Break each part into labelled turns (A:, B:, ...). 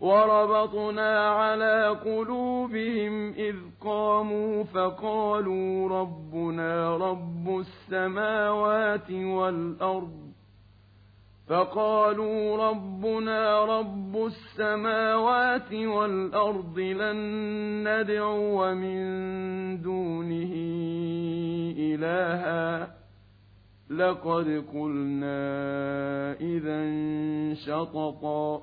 A: وربطنا على قلوبهم إذ قاموا فقالوا ربنا رب السماوات والأرض فقالوا ربنا رب السماوات والأرض لن ندعو من دونه إلها لقد قلنا إذا شططا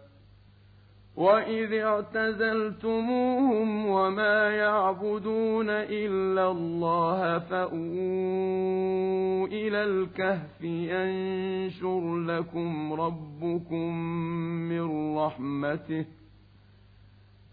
A: وإذ اعتزلتموهم وما يعبدون إلا الله فأووا إلى الكهف ينشر لكم ربكم من رحمته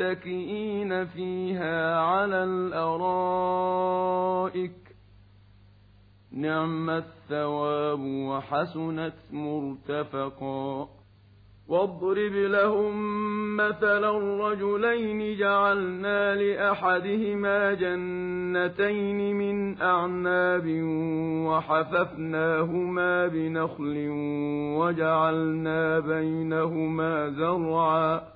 A: متكئين فيها على الأرائك. نعم الثواب وحسنت مرتفقا. واضرب لهم مثلا الرجلين جعلنا لأحدهما جنتين من أعناب وحففناهما بنخل وجعلنا بينهما زرعا.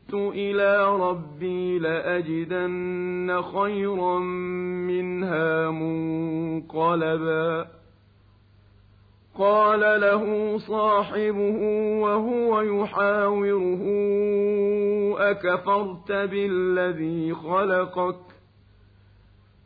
A: إلى ربي لأجدن خيرا منها منقلبا قال له صاحبه وهو يحاوره أكفرت بالذي خلقك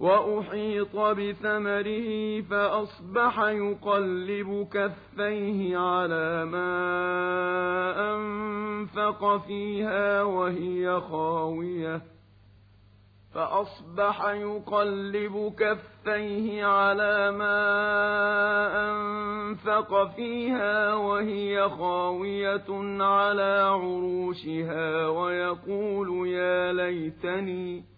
A: وأحيط بثمره فأصبح يقلب كفيه على ما أنفق فيها وهي خاوية. فأصبح يقلب كفيه على ما أنفق فيها وهي خاوية على عروشها ويقول يا ليتني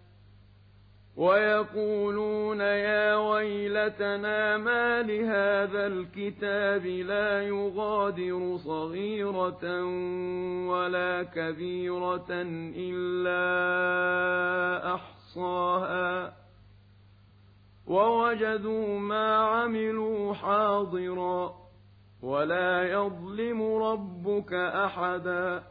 A: ويقولون يا ويلتنا ما لهذا الكتاب لا يغادر صغيرة ولا كبيرة إلا أحصاها. ووجدوا ما عملوا حاضرا ولا يظلم ربك أحدا.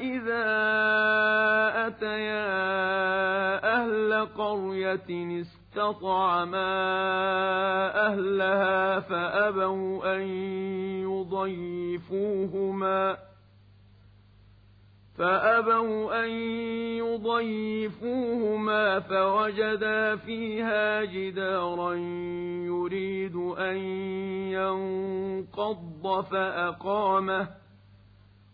A: إذا أتيا أهل قرية استطعما أهلها فأبوا أن يضيفوهما فأبوا أن يضيفوهما فوجدا فيها جدارا يريد أن ينقض فأقامه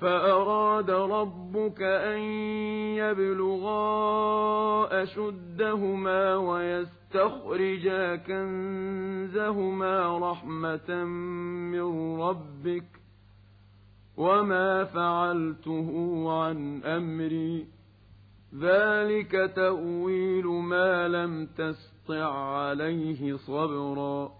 A: فأراد ربك أن يبلغا أشدهما ويستخرجا كنزهما رحمة من ربك وما فعلته عن أمري. ذلك تأويل ما لم تسطع عليه صبرا.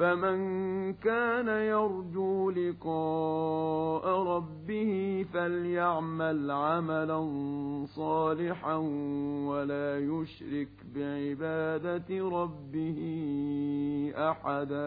A: فمن كان يرجو لقاء ربه فليعمل عملا صالحا ولا يشرك بعبادة ربه أحدا